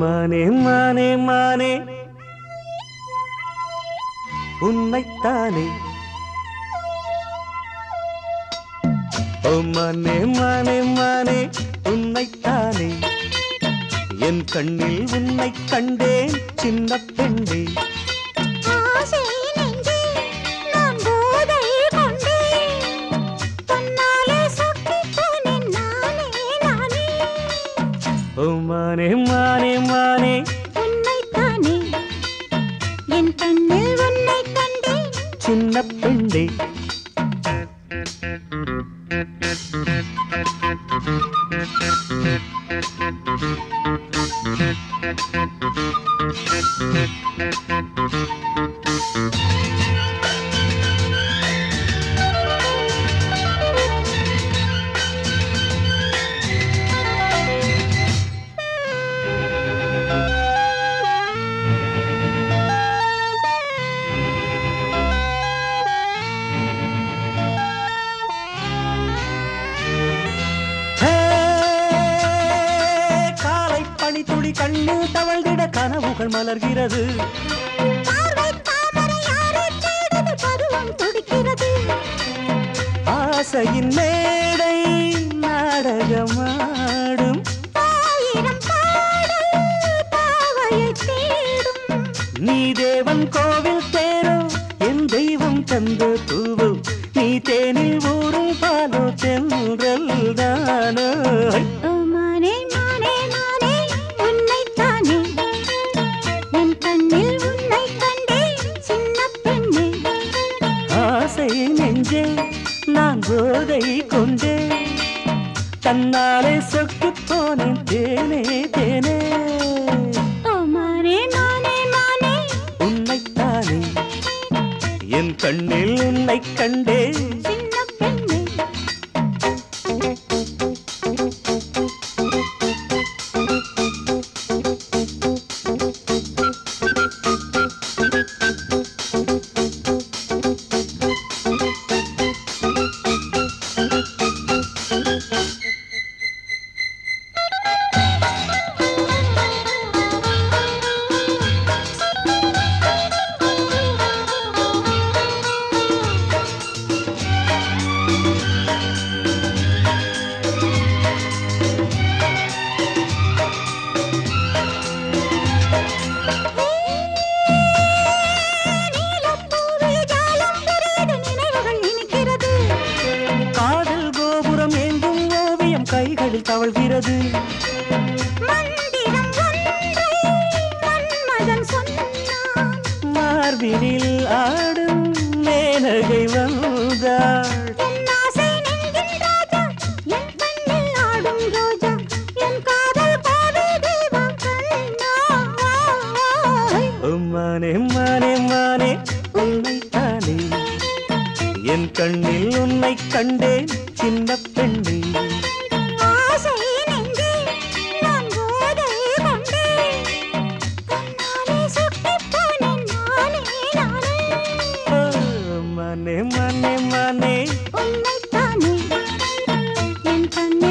மானே மானே மானே. உன்னைத்தானே. ஓ மானே மானே மானே. என் கண்ணில் உன்னை கண்டேன் சின்ன பெண்ணே. மானே மானே மானே. உன்னைத்தானே. என் கண்ணில் உன்னை கண்டேன். சின்ன பெண்ணே ஹே, பனித்துளி கண்ணில் தவழ்ந்திட கனவுகள் மலர்கிறது. ஆசையின் மேடை நாடகமாடும். நீ தேவன் கோவில் தேரோ என் தெய்வம் தந்த பூவோ நீ தேனில் ஊறும் பாலோ தென்றல் தானோ. கொண்டே தன்னாலே சொக்கு போனேன் தேனே. தேனே உன்னைத்தானே. என் கண்ணில் உன்னை கண்டே தவழ்கிறது. மார்பினில் ஆடும் மேனகை வந்தாள். மானே மானே மானே உன்னைத்தானே என் கண்ணில் உன்னை கண்டேன் சின்ன பெண்ணே. உன்னைத்தானே